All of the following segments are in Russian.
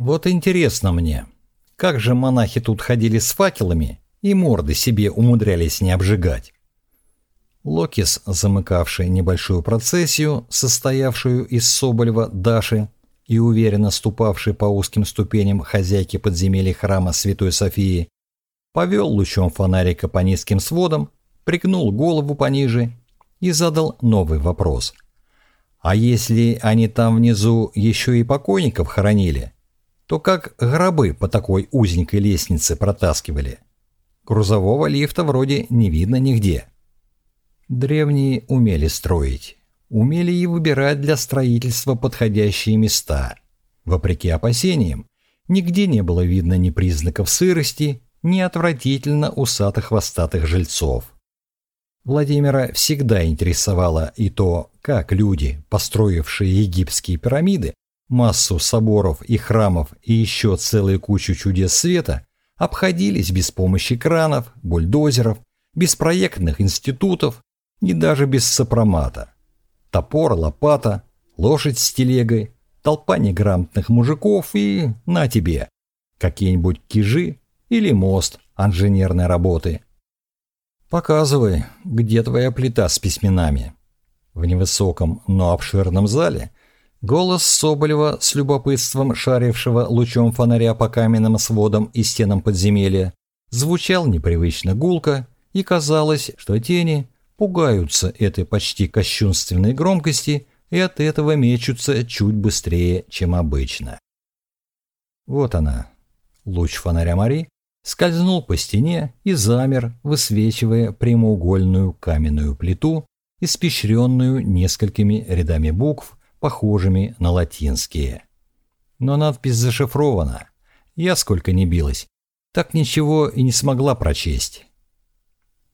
Вот интересно мне, как же монахи тут ходили с факелами и морды себе умудрялись не обжигать? Локис, замыкавший небольшую процессию, состоявшую из Соболева, Даши и уверенно ступавший по узким ступеням хозяйки подземелья храма Святой Софии, повел лучом фонарика по низким сводам, пригнул голову пониже и задал новый вопрос. А если они там внизу еще и покойников хоронили, то как гробы по такой узенькой лестнице протаскивали? Грузового лифта вроде не видно нигде. Древние умели строить, умели и выбирать для строительства подходящие места. Вопреки опасениям, нигде не было видно ни признаков сырости, ни отвратительно усатых-хвостатых жильцов. Владимира всегда интересовало и то, как люди, построившие египетские пирамиды, массу соборов и храмов и еще целую кучу чудес света, обходились без помощи кранов, бульдозеров, без проектных институтов, и даже без сопромата. Топор, лопата, лошадь с телегой, толпа неграмотных мужиков и, на тебе, какие-нибудь кижи или мост инженерной работы. Показывай, где твоя плита с письменами. В невысоком, но обширном зале голос Соболева с любопытством шарившего лучом фонаря по каменным сводам и стенам подземелья звучал непривычно гулко, и казалось, что тени пугаются этой почти кощунственной громкости и от этого мечутся чуть быстрее, чем обычно. Вот она. Луч фонаря Мари скользнул по стене и замер, высвечивая прямоугольную каменную плиту, испещренную несколькими рядами букв, похожими на латинские. Но надпись зашифрована. Я сколько ни билась, так ничего и не смогла прочесть.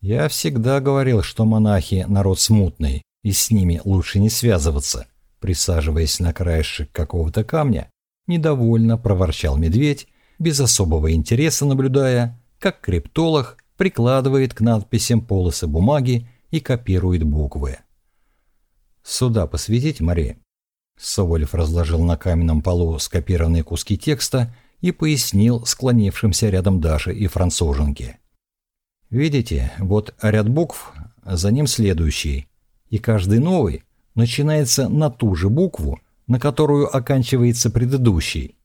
Я всегда говорил, что монахи – народ смутный, и с ними лучше не связываться. Присаживаясь на краешек какого-то камня, недовольно проворчал медведь, без особого интереса наблюдая, как криптолог прикладывает к надписям полосы бумаги и копирует буквы. «Сюда посветить, Мария?» Соболев разложил на каменном полу скопированные куски текста и пояснил склонившимся рядом Даше и француженке. Видите, вот ряд букв, за ним следующий, и каждый новый начинается на ту же букву, на которую оканчивается предыдущий.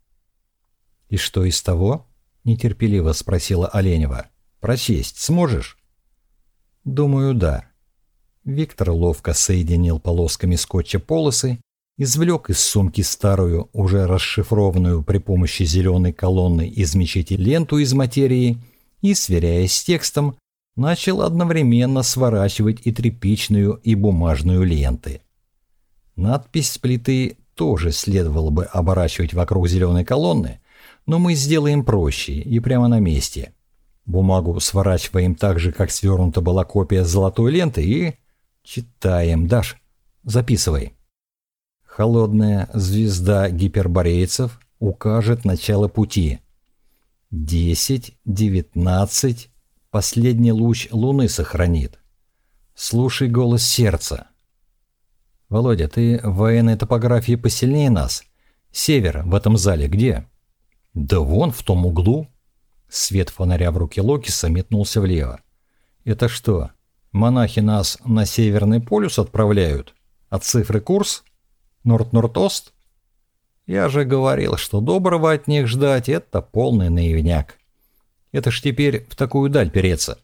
«И что из того?» – нетерпеливо спросила Оленева. «Прочесть сможешь?» «Думаю, да». Виктор ловко соединил полосками скотча полосы, извлек из сумки старую, уже расшифрованную при помощи зеленой колонны из мечети ленту из материи – и, сверяясь с текстом, начал одновременно сворачивать и тряпичную, и бумажную ленты. Надпись с плиты тоже следовало бы оборачивать вокруг зеленой колонны, но мы сделаем проще и прямо на месте. Бумагу сворачиваем так же, как свернута была копия золотой ленты и... Читаем. Даш, записывай. Холодная звезда гиперборейцев укажет начало пути. Десять, девятнадцать. Последний луч луны сохранит. Слушай голос сердца. Володя, ты в военной топографии посильнее нас. Север в этом зале где? Да вон, в том углу. Свет фонаря в руке Локиса метнулся влево. Это что, монахи нас на Северный полюс отправляют? От цифры курс? Норд-Норд-Ост? Я же говорил, что доброго от них ждать – это полный наивняк. Это ж теперь в такую даль переться.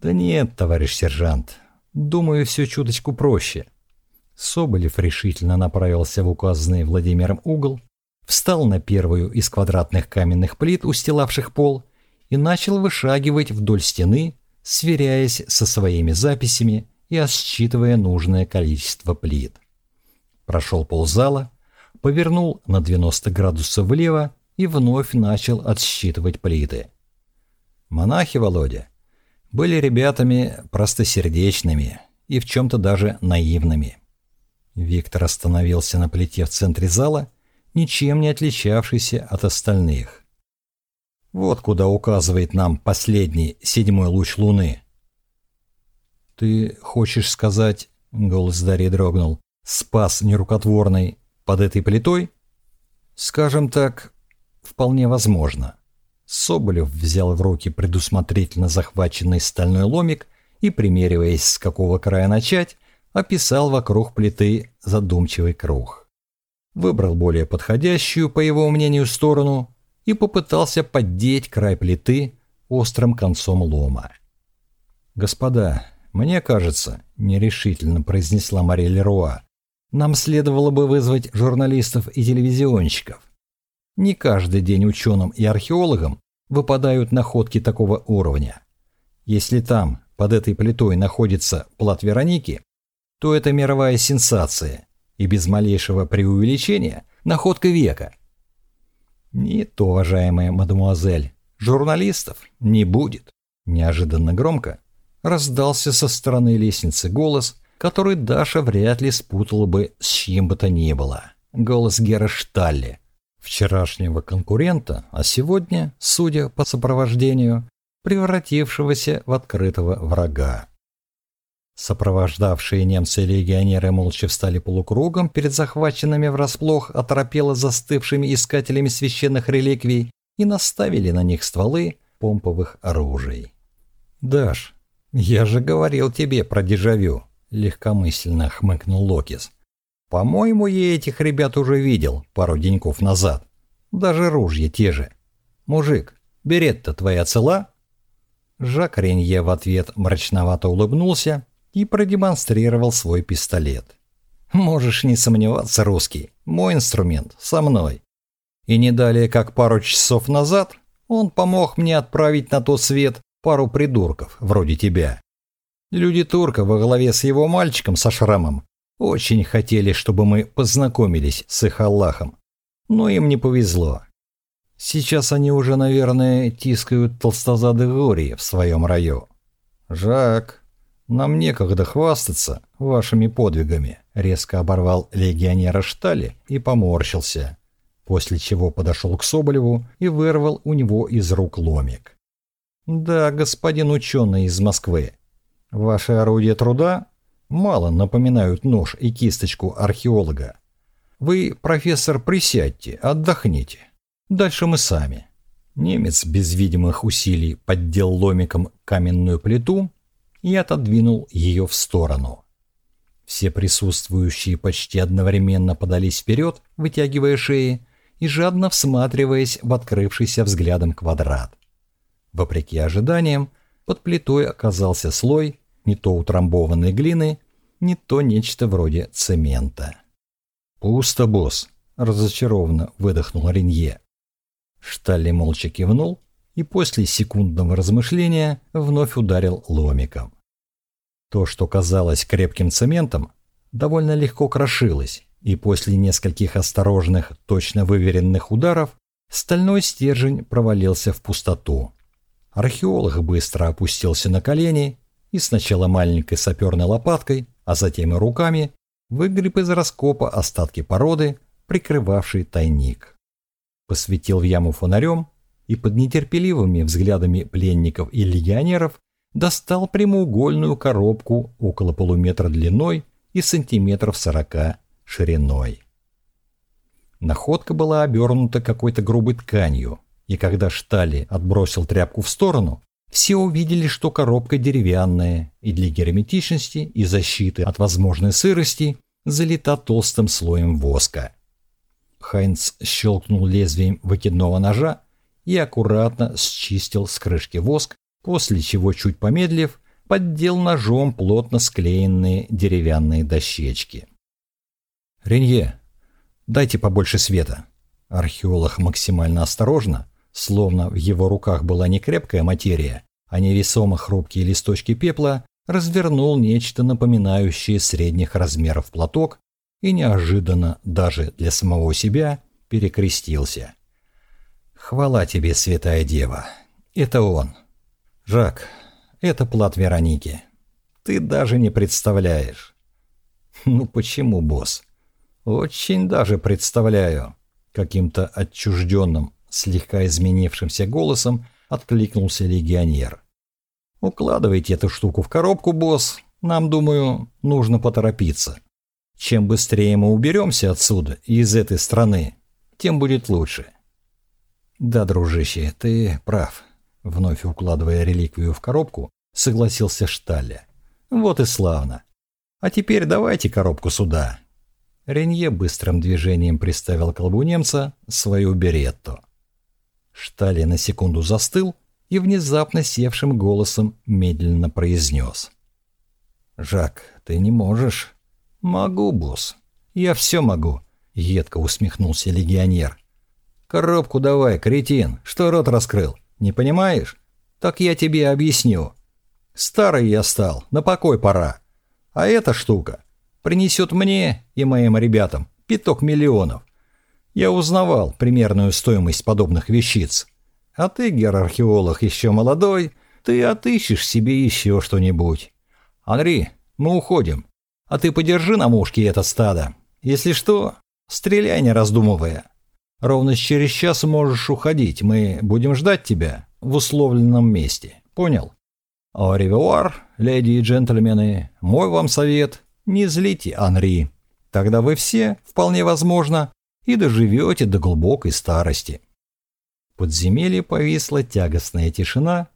Да нет, товарищ сержант, думаю, все чуточку проще. Соболев решительно направился в указанный Владимиром угол, встал на первую из квадратных каменных плит, устилавших пол, и начал вышагивать вдоль стены, сверяясь со своими записями и отсчитывая нужное количество плит. Прошел ползала, повернул на 90 градусов влево и вновь начал отсчитывать плиты. Монахи, Володя, были ребятами простосердечными и в чем-то даже наивными. Виктор остановился на плите в центре зала, ничем не отличавшийся от остальных. Вот куда указывает нам последний, седьмой луч луны. «Ты хочешь сказать...» — голос Дарьи дрогнул. «Спас нерукотворный под этой плитой? Скажем так, Вполне возможно. Соболев взял в руки предусмотрительно захваченный стальной ломик и, примериваясь, с какого края начать, описал вокруг плиты задумчивый круг. Выбрал более подходящую, по его мнению, сторону и попытался поддеть край плиты острым концом лома. «Господа, мне кажется», — нерешительно произнесла Мария Леруа, «нам следовало бы вызвать журналистов и телевизионщиков. Не каждый день ученым и археологам выпадают находки такого уровня. Если там, под этой плитой, находится плат Вероники, то это мировая сенсация и без малейшего преувеличения находка века. Нет, уважаемая мадемуазель, журналистов не будет. Неожиданно громко раздался со стороны лестницы голос, который Даша вряд ли спутала бы с чьим бы то ни было. Голос Гера Шталли, вчерашнего конкурента, а сегодня, судя по сопровождению, превратившегося в открытого врага. Сопровождавшие немцы легионеры молча встали полукругом перед захваченными врасплох оторопело застывшими искателями священных реликвий и наставили на них стволы помповых оружий. «Даш, я же говорил тебе про дежавю», — легкомысленно хмыкнул Локис. «По-моему, я этих ребят уже видел пару деньков назад. Даже ружья те же. Мужик, берет-то твоя цела?» Жак Ренье в ответ мрачновато улыбнулся и продемонстрировал свой пистолет. «Можешь не сомневаться, русский, мой инструмент со мной. И не далее, как пару часов назад, он помог мне отправить на тот свет пару придурков, вроде тебя. Люди турка во главе с его мальчиком со шрамом очень хотели, чтобы мы познакомились с их Аллахом, но им не повезло. Сейчас они уже, наверное, тискают толстозадых гори в своем раю. Жак, нам некогда хвастаться вашими подвигами», — резко оборвал легионера Штали и поморщился, после чего подошел к Соболеву и вырвал у него из рук ломик. «Да, господин ученый из Москвы, ваши орудия труда мало напоминают нож и кисточку археолога. Вы, профессор, присядьте, отдохните. Дальше мы сами». Немец без видимых усилий поддел ломиком каменную плиту и отодвинул ее в сторону. Все присутствующие почти одновременно подались вперед, вытягивая шеи и жадно всматриваясь в открывшийся взглядом квадрат. Вопреки ожиданиям, под плитой оказался слой не то утрамбованной глины, не то нечто вроде цемента. «Пусто, босс!» – разочарованно выдохнул Ренье. Шталли молча кивнул и после секундного размышления вновь ударил ломиком. То, что казалось крепким цементом, довольно легко крошилось, и после нескольких осторожных, точно выверенных ударов стальной стержень провалился в пустоту. Археолог быстро опустился на колени и сначала маленькой саперной лопаткой, а затем и руками выгреб из раскопа остатки породы, прикрывавшей тайник. Посветил в яму фонарем и под нетерпеливыми взглядами пленников и легионеров достал прямоугольную коробку около полуметра длиной и сантиметров сорока шириной. Находка была обернута какой-то грубой тканью, и когда Штали отбросил тряпку в сторону, все увидели, что коробка деревянная и для герметичности и защиты от возможной сырости залита толстым слоем воска. Хайнц щелкнул лезвием выкидного ножа и аккуратно счистил с крышки воск, после чего, чуть помедлив, поддел ножом плотно склеенные деревянные дощечки. «Ренье, дайте побольше света». Археолог максимально осторожно, словно в его руках была не крепкая материя, а невесомо хрупкие листочки пепла, развернул нечто напоминающее средних размеров платок и неожиданно даже для самого себя перекрестился. Хвала тебе, святая дева. Это он. Жак, это плат Вероники. Ты даже не представляешь. Ну почему, босс? Очень даже представляю. Каким-то отчужденным, слегка изменившимся голосом откликнулся легионер. Укладывайте эту штуку в коробку, босс. Нам, думаю, нужно поторопиться. Чем быстрее мы уберемся отсюда и из этой страны, тем будет лучше. Да, дружище, ты прав. Вновь укладывая реликвию в коробку, согласился Шталля. Вот и славно. А теперь давайте коробку сюда. Ренье быстрым движением приставил к колбу немца свою беретту. Шталли на секунду застыл и внезапно севшим голосом медленно произнес. «Жак, ты не можешь?» «Могу, босс. Я все могу», — едко усмехнулся легионер. «Коробку давай, кретин, что рот раскрыл? Не понимаешь? Так я тебе объясню. Старый я стал, на покой пора. А эта штука принесет мне и моим ребятам пяток миллионов. Я узнавал примерную стоимость подобных вещиц. А ты, гер-археолог, еще молодой, ты отыщешь себе еще что-нибудь. Анри, мы уходим. А ты подержи на мушке это стадо. Если что, стреляй не раздумывая. Ровно через час можешь уходить. Мы будем ждать тебя в условленном месте. Понял? «О леди и джентльмены, мой вам совет – не злите Анри. Тогда вы все, вполне возможно, и доживете до глубокой старости». В подземелье повисла тягостная тишина,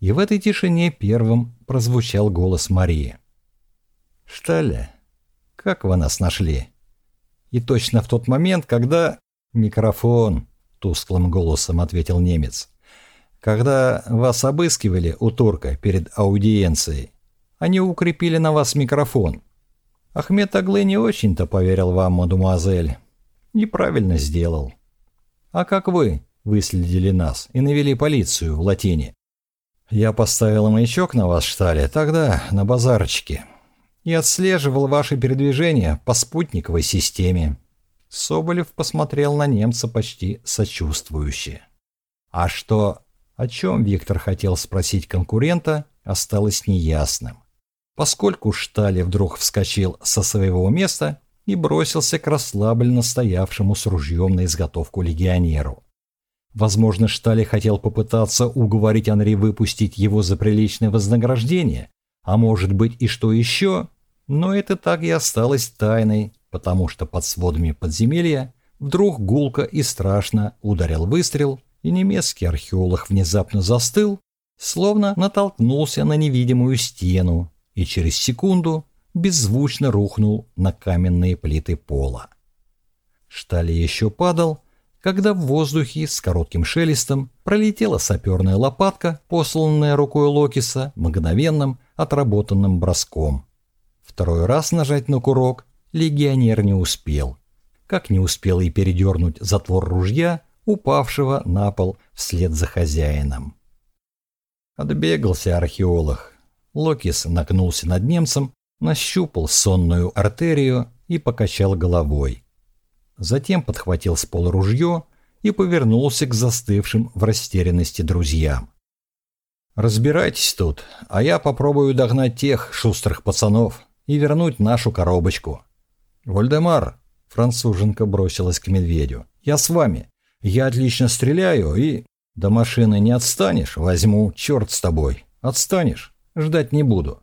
и в этой тишине первым прозвучал голос Марии. «Шталя, как вы нас нашли?» И точно в тот момент, когда... «Микрофон», — тусклым голосом ответил немец. Когда вас обыскивали у турка перед аудиенцией, они укрепили на вас микрофон. Ахмед Аглы не очень-то поверил вам, мадемуазель. Неправильно сделал. А как вы выследили нас и навели полицию в Латине? Я поставил маячок на вас, штале, тогда на базарчике. И отслеживал ваши передвижения по спутниковой системе. Соболев посмотрел на немца почти сочувствующе. А что о чем Виктор хотел спросить конкурента, осталось неясным. Поскольку Штали вдруг вскочил со своего места и бросился к расслабленно стоявшему с ружьем на изготовку легионеру. Возможно, Штали хотел попытаться уговорить Анри выпустить его за приличное вознаграждение, а может быть и что еще, но это так и осталось тайной, потому что под сводами подземелья вдруг гулко и страшно ударил выстрел, и немецкий археолог внезапно застыл, словно натолкнулся на невидимую стену и через секунду беззвучно рухнул на каменные плиты пола. Штали еще падал, когда в воздухе с коротким шелестом пролетела саперная лопатка, посланная рукой Локиса мгновенным отработанным броском. Второй раз нажать на курок легионер не успел. Как не успел и передернуть затвор ружья, упавшего на пол вслед за хозяином. Отбегался археолог. Локис нагнулся над немцем, нащупал сонную артерию и покачал головой. Затем подхватил с пола ружье и повернулся к застывшим в растерянности друзьям. «Разбирайтесь тут, а я попробую догнать тех шустрых пацанов и вернуть нашу коробочку». «Вольдемар!» – француженка бросилась к медведю. «Я с вами. Я отлично стреляю и... До машины не отстанешь, возьму, черт с тобой. Отстанешь, ждать не буду.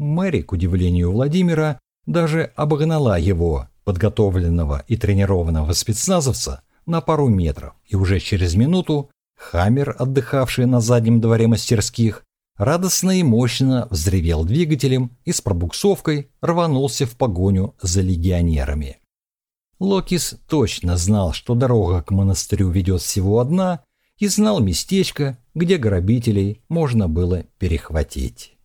Мэри, к удивлению Владимира, даже обогнала его, подготовленного и тренированного спецназовца, на пару метров, и уже через минуту Хаммер, отдыхавший на заднем дворе мастерских, радостно и мощно взревел двигателем и с пробуксовкой рванулся в погоню за легионерами. Локис точно знал, что дорога к монастырю ведет всего одна, и знал местечко, где грабителей можно было перехватить.